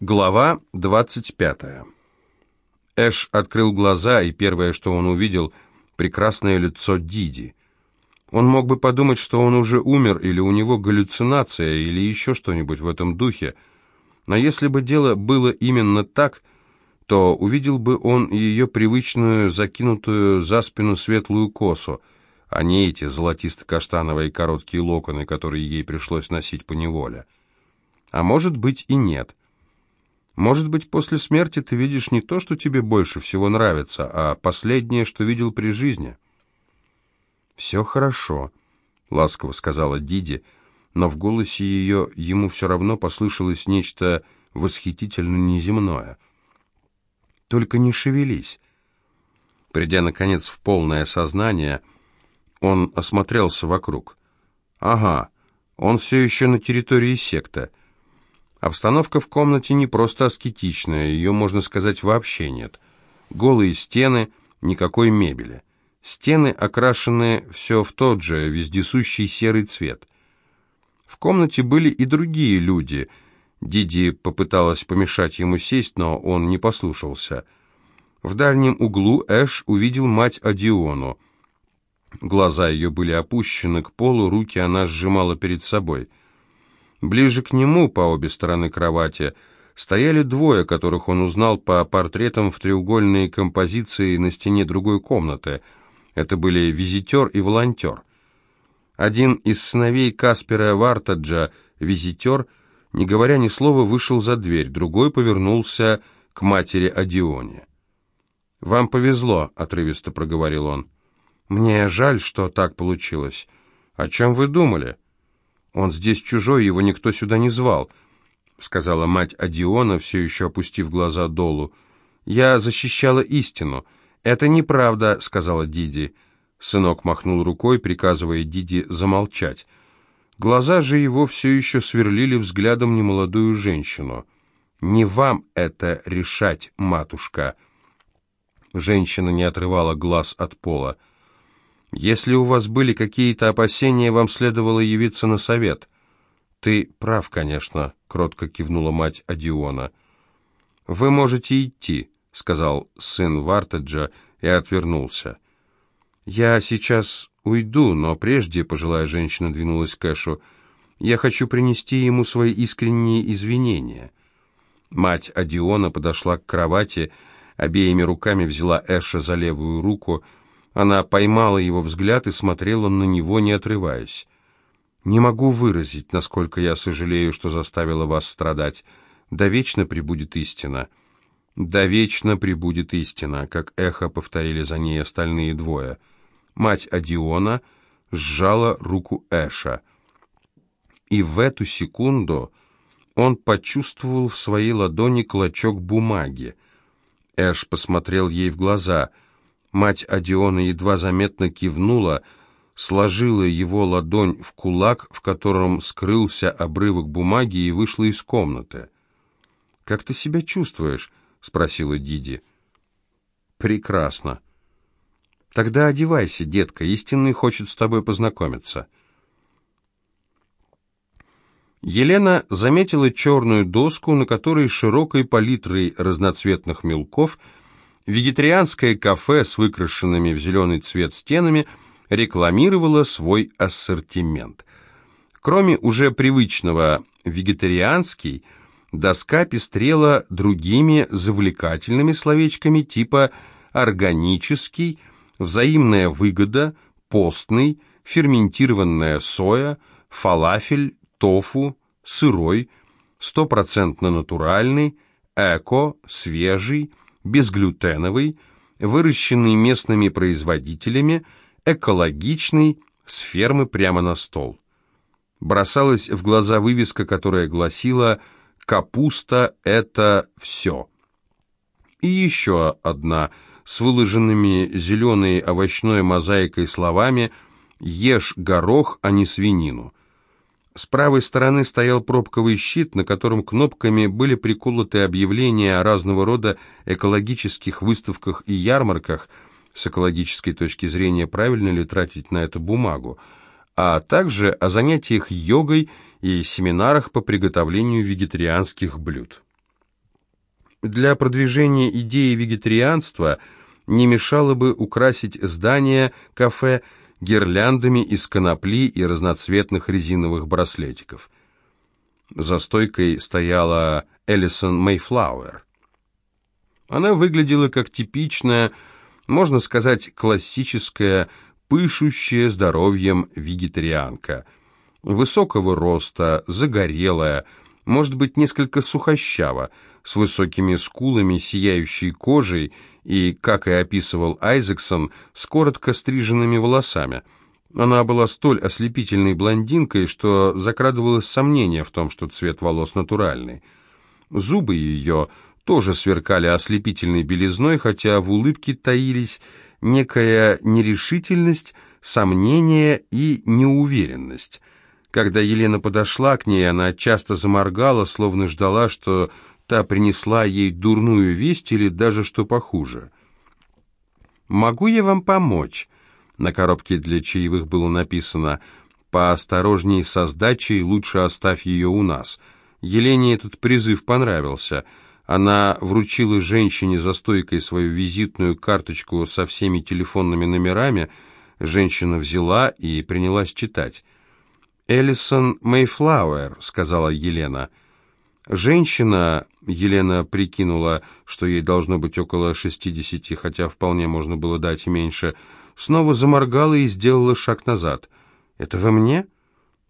Глава 25. Эш открыл глаза, и первое, что он увидел, прекрасное лицо Диди. Он мог бы подумать, что он уже умер, или у него галлюцинация, или еще что-нибудь в этом духе. Но если бы дело было именно так, то увидел бы он ее привычную, закинутую за спину светлую косу, а не эти золотисто-каштановые короткие локоны, которые ей пришлось носить по неволе. А может быть и нет. Может быть, после смерти ты видишь не то, что тебе больше всего нравится, а последнее, что видел при жизни. «Все хорошо», — ласково сказала Диди, но в голосе ее ему все равно послышалось нечто восхитительно неземное. «Только не шевелись». Придя, наконец, в полное сознание, он осмотрелся вокруг. «Ага, он все еще на территории секты». Обстановка в комнате не просто аскетичная, ее, можно сказать, вообще нет. Голые стены, никакой мебели. Стены окрашены все в тот же вездесущий серый цвет. В комнате были и другие люди. Диди попыталась помешать ему сесть, но он не послушался. В дальнем углу Эш увидел мать Адиону. Глаза ее были опущены к полу, руки она сжимала перед собой – Ближе к нему, по обе стороны кровати, стояли двое, которых он узнал по портретам в треугольной композиции на стене другой комнаты. Это были визитер и волонтер. Один из сыновей Каспера Вартаджа, визитер, не говоря ни слова, вышел за дверь, другой повернулся к матери Адионе. «Вам повезло», — отрывисто проговорил он. «Мне жаль, что так получилось. О чем вы думали?» «Он здесь чужой, его никто сюда не звал», — сказала мать Адиона, все еще опустив глаза долу. «Я защищала истину». «Это неправда», — сказала Диди. Сынок махнул рукой, приказывая Диди замолчать. Глаза же его все еще сверлили взглядом немолодую женщину. «Не вам это решать, матушка». Женщина не отрывала глаз от пола. Если у вас были какие-то опасения, вам следовало явиться на совет. Ты прав, конечно, кротко кивнула мать Адиона. Вы можете идти, сказал сын Вартаджа и отвернулся. Я сейчас уйду, но прежде, пожилая женщина двинулась к Эшу, я хочу принести ему свои искренние извинения. Мать Адиона подошла к кровати, обеими руками взяла Эша за левую руку, она поймала его взгляд и смотрела на него, не отрываясь. «Не могу выразить, насколько я сожалею, что заставила вас страдать. Да вечно прибудет истина». «Да вечно прибудет истина», как эхо повторили за ней остальные двое. Мать Адиона сжала руку Эша. И в эту секунду он почувствовал в своей ладони клочок бумаги. Эш посмотрел ей в глаза — Мать Адиона едва заметно кивнула, сложила его ладонь в кулак, в котором скрылся обрывок бумаги, и вышла из комнаты. «Как ты себя чувствуешь?» — спросила Диди. «Прекрасно». «Тогда одевайся, детка, истинный хочет с тобой познакомиться». Елена заметила черную доску, на которой широкой палитрой разноцветных мелков — вегетарианское кафе с выкрашенными в зеленый цвет стенами рекламировало свой ассортимент. Кроме уже привычного «вегетарианский», доска пестрела другими завлекательными словечками типа «органический», «взаимная выгода», «постный», «ферментированная соя», «фалафель», «тофу», «сырой», «стопроцентно натуральный», «эко», «свежий», безглютеновый, выращенный местными производителями, экологичный, с фермы прямо на стол. Бросалась в глаза вывеска, которая гласила «Капуста – это все». И еще одна с выложенными зеленой овощной мозаикой словами «Ешь горох, а не свинину». С правой стороны стоял пробковый щит, на котором кнопками были приколоты объявления о разного рода экологических выставках и ярмарках, с экологической точки зрения правильно ли тратить на это бумагу, а также о занятиях йогой и семинарах по приготовлению вегетарианских блюд. Для продвижения идеи вегетарианства не мешало бы украсить здание кафе гирляндами из конопли и разноцветных резиновых браслетиков. За стойкой стояла Элисон Мейфлауэр. Она выглядела как типичная, можно сказать, классическая, пышущая здоровьем вегетарианка. Высокого роста, загорелая, может быть, несколько сухощава, с высокими скулами, сияющей кожей и, как и описывал Айзексон, с коротко стриженными волосами. Она была столь ослепительной блондинкой, что закрадывалось сомнение в том, что цвет волос натуральный. Зубы ее тоже сверкали ослепительной белизной, хотя в улыбке таились некая нерешительность, сомнение и неуверенность. Когда Елена подошла к ней, она часто заморгала, словно ждала, что та принесла ей дурную весть или даже что похуже. «Могу я вам помочь?» На коробке для чаевых было написано «Поосторожней со сдачей, лучше оставь ее у нас». Елене этот призыв понравился. Она вручила женщине за стойкой свою визитную карточку со всеми телефонными номерами. Женщина взяла и принялась читать. «Эллисон Мейфлауэр», — сказала Елена. Женщина, Елена прикинула, что ей должно быть около шестидесяти, хотя вполне можно было дать и меньше, снова заморгала и сделала шаг назад. «Это вы мне?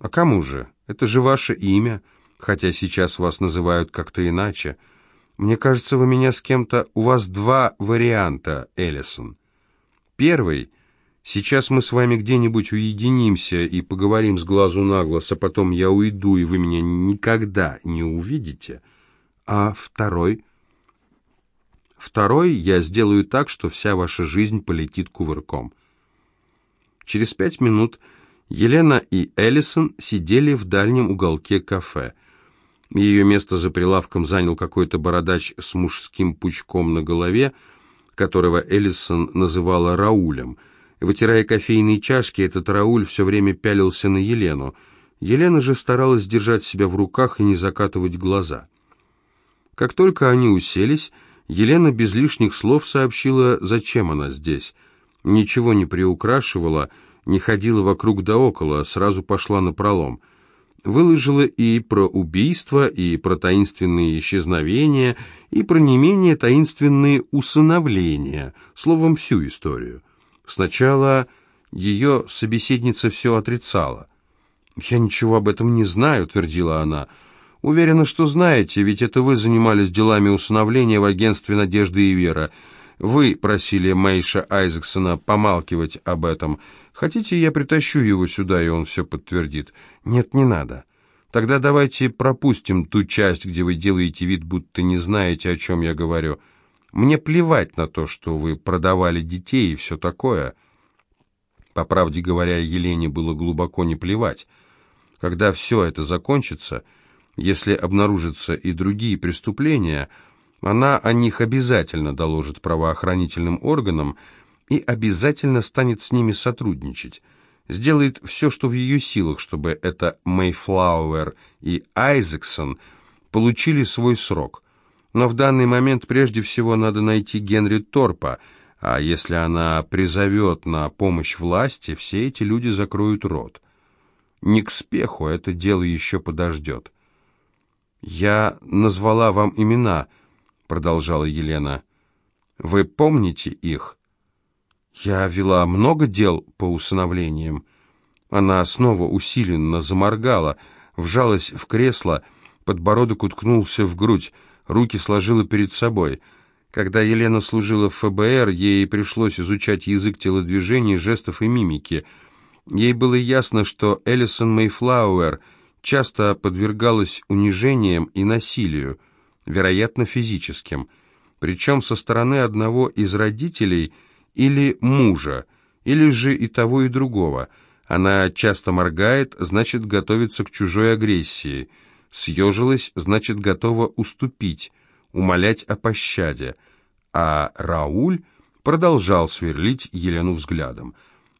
А кому же? Это же ваше имя, хотя сейчас вас называют как-то иначе. Мне кажется, вы меня с кем-то... У вас два варианта, Эллисон. Первый — Сейчас мы с вами где-нибудь уединимся и поговорим с глазу на глаз, а потом я уйду, и вы меня никогда не увидите. А второй? Второй я сделаю так, что вся ваша жизнь полетит кувырком. Через пять минут Елена и Эллисон сидели в дальнем уголке кафе. Ее место за прилавком занял какой-то бородач с мужским пучком на голове, которого Эллисон называла Раулем – Вытирая кофейные чашки, этот Рауль все время пялился на Елену. Елена же старалась держать себя в руках и не закатывать глаза. Как только они уселись, Елена без лишних слов сообщила, зачем она здесь. Ничего не приукрашивала, не ходила вокруг да около, сразу пошла на пролом. Выложила и про убийство, и про таинственные исчезновения, и про не менее таинственные усыновления, словом, всю историю. Сначала ее собеседница все отрицала. «Я ничего об этом не знаю», — твердила она. «Уверена, что знаете, ведь это вы занимались делами усыновления в агентстве «Надежда и вера». Вы просили Мэйша Айзексона помалкивать об этом. Хотите, я притащу его сюда, и он все подтвердит?» «Нет, не надо. Тогда давайте пропустим ту часть, где вы делаете вид, будто не знаете, о чем я говорю». Мне плевать на то, что вы продавали детей и все такое. По правде говоря, Елене было глубоко не плевать. Когда все это закончится, если обнаружатся и другие преступления, она о них обязательно доложит правоохранительным органам и обязательно станет с ними сотрудничать. Сделает все, что в ее силах, чтобы это Мейфлауэр и Айзексон получили свой срок – но в данный момент прежде всего надо найти Генри Торпа, а если она призовет на помощь власти, все эти люди закроют рот. Не к спеху, это дело еще подождет. «Я назвала вам имена», — продолжала Елена. «Вы помните их?» «Я вела много дел по усыновлениям». Она снова усиленно заморгала, вжалась в кресло, подбородок уткнулся в грудь руки сложила перед собой. Когда Елена служила в ФБР, ей пришлось изучать язык телодвижений, жестов и мимики. Ей было ясно, что Элисон Мейфлауэр часто подвергалась унижениям и насилию, вероятно, физическим, причем со стороны одного из родителей или мужа, или же и того, и другого. Она часто моргает, значит, готовится к чужой агрессии – Съежилась, значит, готова уступить, умолять о пощаде. А Рауль продолжал сверлить Елену взглядом.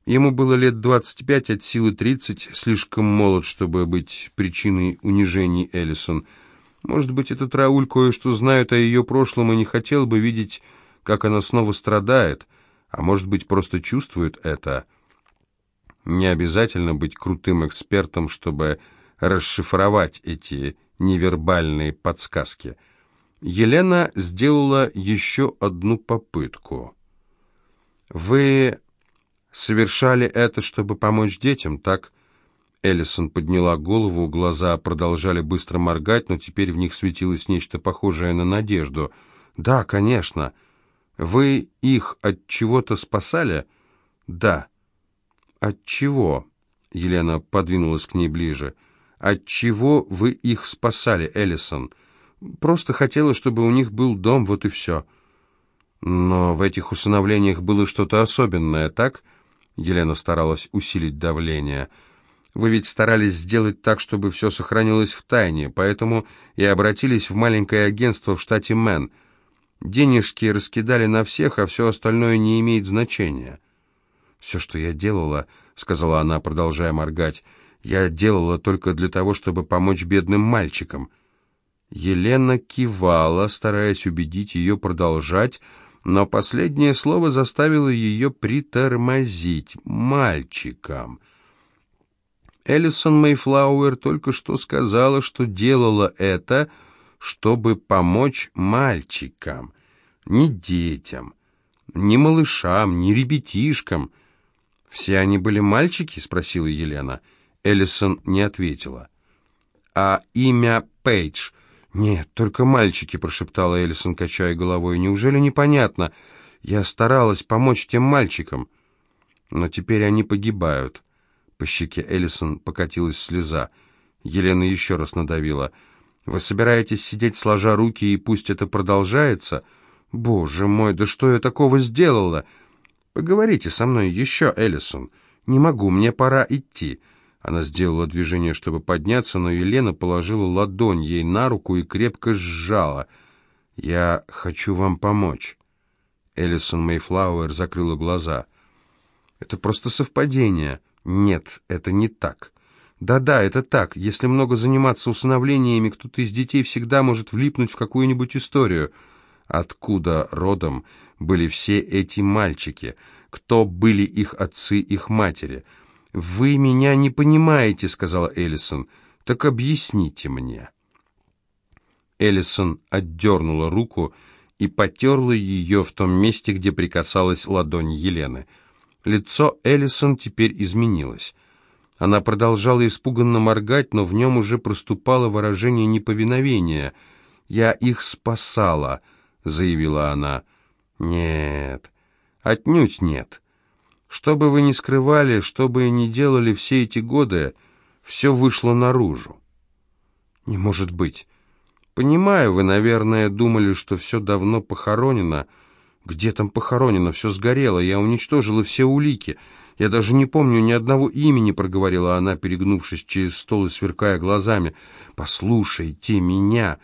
Ему было лет 25, от силы 30, слишком молод, чтобы быть причиной унижений Эллисон. Может быть, этот Рауль кое-что знает о ее прошлом и не хотел бы видеть, как она снова страдает, а может быть, просто чувствует это. Не обязательно быть крутым экспертом, чтобы расшифровать эти невербальные подсказки. Елена сделала еще одну попытку. «Вы совершали это, чтобы помочь детям, так?» Эллисон подняла голову, глаза продолжали быстро моргать, но теперь в них светилось нечто похожее на надежду. «Да, конечно. Вы их от чего-то спасали?» «Да». «От чего?» Елена подвинулась к ней ближе. «От чего вы их спасали, Эллисон?» «Просто хотела, чтобы у них был дом, вот и все». «Но в этих усыновлениях было что-то особенное, так?» Елена старалась усилить давление. «Вы ведь старались сделать так, чтобы все сохранилось в тайне, поэтому и обратились в маленькое агентство в штате Мэн. Денежки раскидали на всех, а все остальное не имеет значения». «Все, что я делала, — сказала она, продолжая моргать, — я делала только для того, чтобы помочь бедным мальчикам». Елена кивала, стараясь убедить ее продолжать, но последнее слово заставило ее притормозить мальчикам. Эллисон Мейфлауэр только что сказала, что делала это, чтобы помочь мальчикам, не детям, не малышам, не ребятишкам. «Все они были мальчики?» — спросила Елена. Эллисон не ответила. «А имя Пейдж «Нет, только мальчики», — прошептала Эллисон, качая головой. «Неужели непонятно? Я старалась помочь тем мальчикам, но теперь они погибают». По щеке Эллисон покатилась слеза. Елена еще раз надавила. «Вы собираетесь сидеть сложа руки, и пусть это продолжается? Боже мой, да что я такого сделала? Поговорите со мной еще, Эллисон. Не могу, мне пора идти». Она сделала движение, чтобы подняться, но Елена положила ладонь ей на руку и крепко сжала. «Я хочу вам помочь». Эллисон Мейфлауэр закрыла глаза. «Это просто совпадение». «Нет, это не так». «Да-да, это так. Если много заниматься усыновлениями, кто-то из детей всегда может влипнуть в какую-нибудь историю. Откуда родом были все эти мальчики? Кто были их отцы, их матери?» «Вы меня не понимаете», — сказала Эллисон. «Так объясните мне». Эллисон отдернула руку и потерла ее в том месте, где прикасалась ладонь Елены. Лицо Эллисон теперь изменилось. Она продолжала испуганно моргать, но в нем уже проступало выражение неповиновения. «Я их спасала», — заявила она. «Нет, отнюдь нет. Что бы вы ни скрывали, что бы ни делали все эти годы, все вышло наружу. Не может быть. Понимаю, вы, наверное, думали, что все давно похоронено. Где там похоронено? Все сгорело. Я уничтожила все улики. Я даже не помню ни одного имени, проговорила она, перегнувшись через стол и сверкая глазами. Послушайте меня.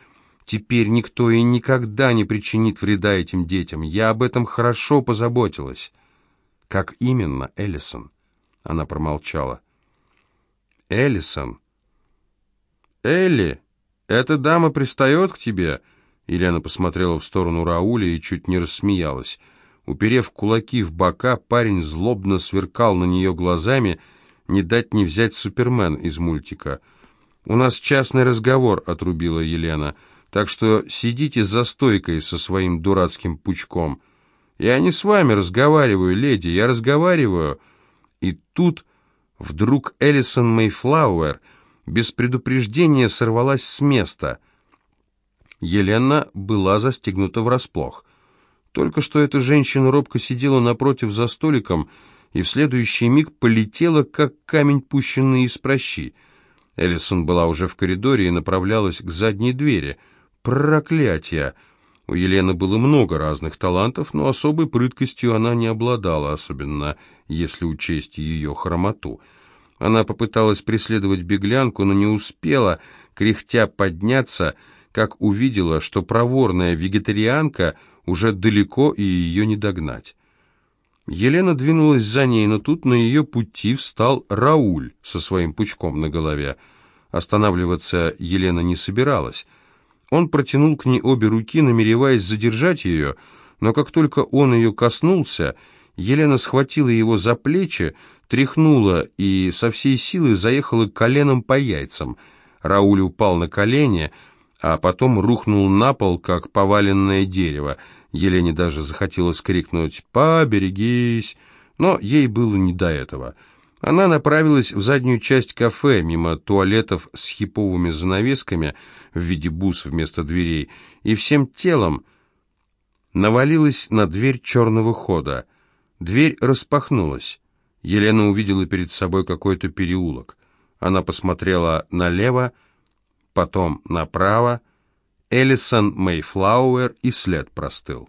Теперь никто и никогда не причинит вреда этим детям. Я об этом хорошо позаботилась. «Как именно, Эллисон?» Она промолчала. «Эллисон?» «Элли, эта дама пристает к тебе?» Елена посмотрела в сторону Рауля и чуть не рассмеялась. Уперев кулаки в бока, парень злобно сверкал на нее глазами, не дать не взять Супермен из мультика. «У нас частный разговор», — отрубила Елена, — «так что сидите за стойкой со своим дурацким пучком». Я не с вами разговариваю, леди, я разговариваю. И тут вдруг Элисон Мейфлауэр без предупреждения сорвалась с места. Елена была застегнута врасплох. Только что эта женщина робко сидела напротив за столиком и в следующий миг полетела, как камень, пущенный из прощи. Эллисон была уже в коридоре и направлялась к задней двери. «Проклятие!» У Елены было много разных талантов, но особой прыткостью она не обладала, особенно если учесть ее хромоту. Она попыталась преследовать беглянку, но не успела, кряхтя подняться, как увидела, что проворная вегетарианка уже далеко и ее не догнать. Елена двинулась за ней, но тут на ее пути встал Рауль со своим пучком на голове. Останавливаться Елена не собиралась. Он протянул к ней обе руки, намереваясь задержать ее, но как только он ее коснулся, Елена схватила его за плечи, тряхнула и со всей силы заехала коленом по яйцам. Рауль упал на колени, а потом рухнул на пол, как поваленное дерево. Елене даже захотелось крикнуть «Поберегись!», но ей было не до этого. Она направилась в заднюю часть кафе, мимо туалетов с хиповыми занавесками в виде бус вместо дверей, и всем телом навалилась на дверь черного хода. Дверь распахнулась. Елена увидела перед собой какой-то переулок. Она посмотрела налево, потом направо. Эллисон Мейфлауэр и след простыл.